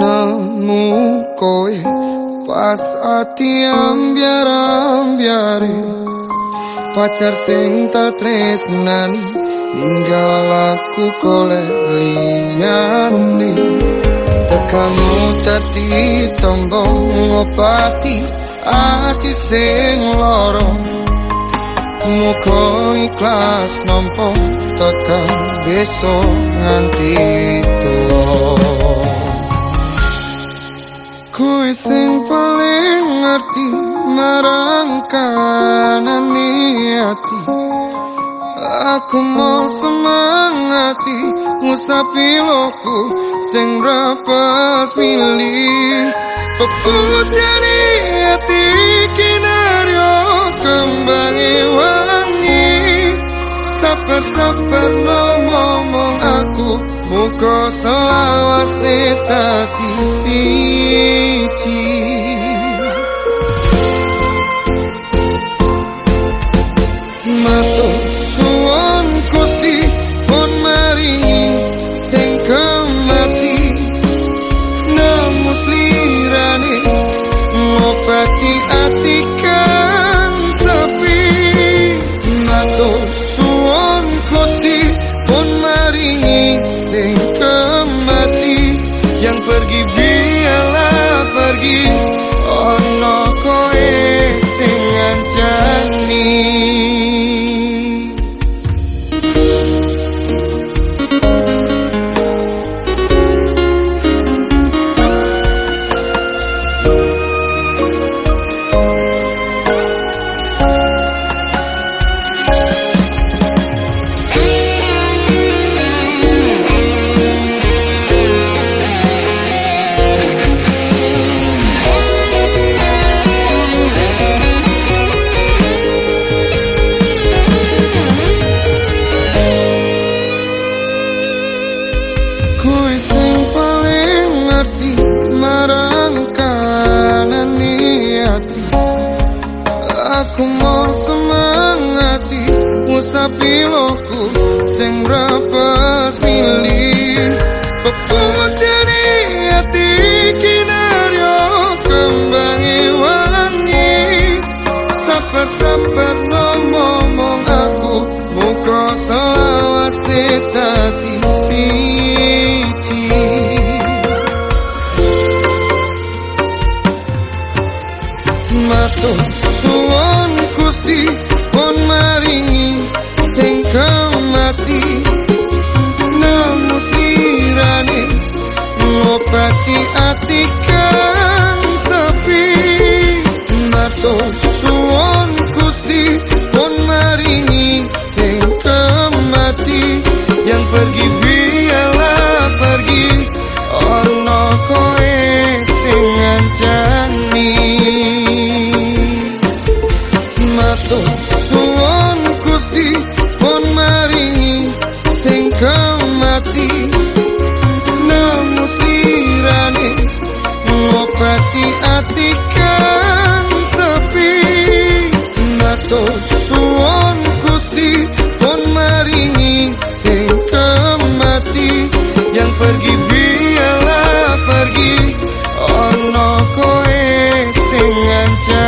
Namu koe pas ati ambyar ambyare pacar sing tak tresnani ninggal aku kole liyane. Tekamu tati tonggo ngopati ati sing loro muko ikhlas nampo tekan besok nganti tuh Kowe sing paling ngerti marang kanane ati Aku mau semangati ngusapi loku sing rapas pilih Peputani ati kinario kembangi wangi. Sabar-sabar ngomong aku Muka selawase Oh. Aku mau semangati Musapi Matung suwon Gusti pun maringi sing kemati. Namus lirane ngobati ati kang sepi. Matur suwon Gusti pun maringi sing kemati. Yang pergi biarlah pergi ono koe ngobati ati kang sepi. Matur suwon Gusti pun maringi sing kemati. Yang pergi biarlah pergi. Ono koe sing ngancani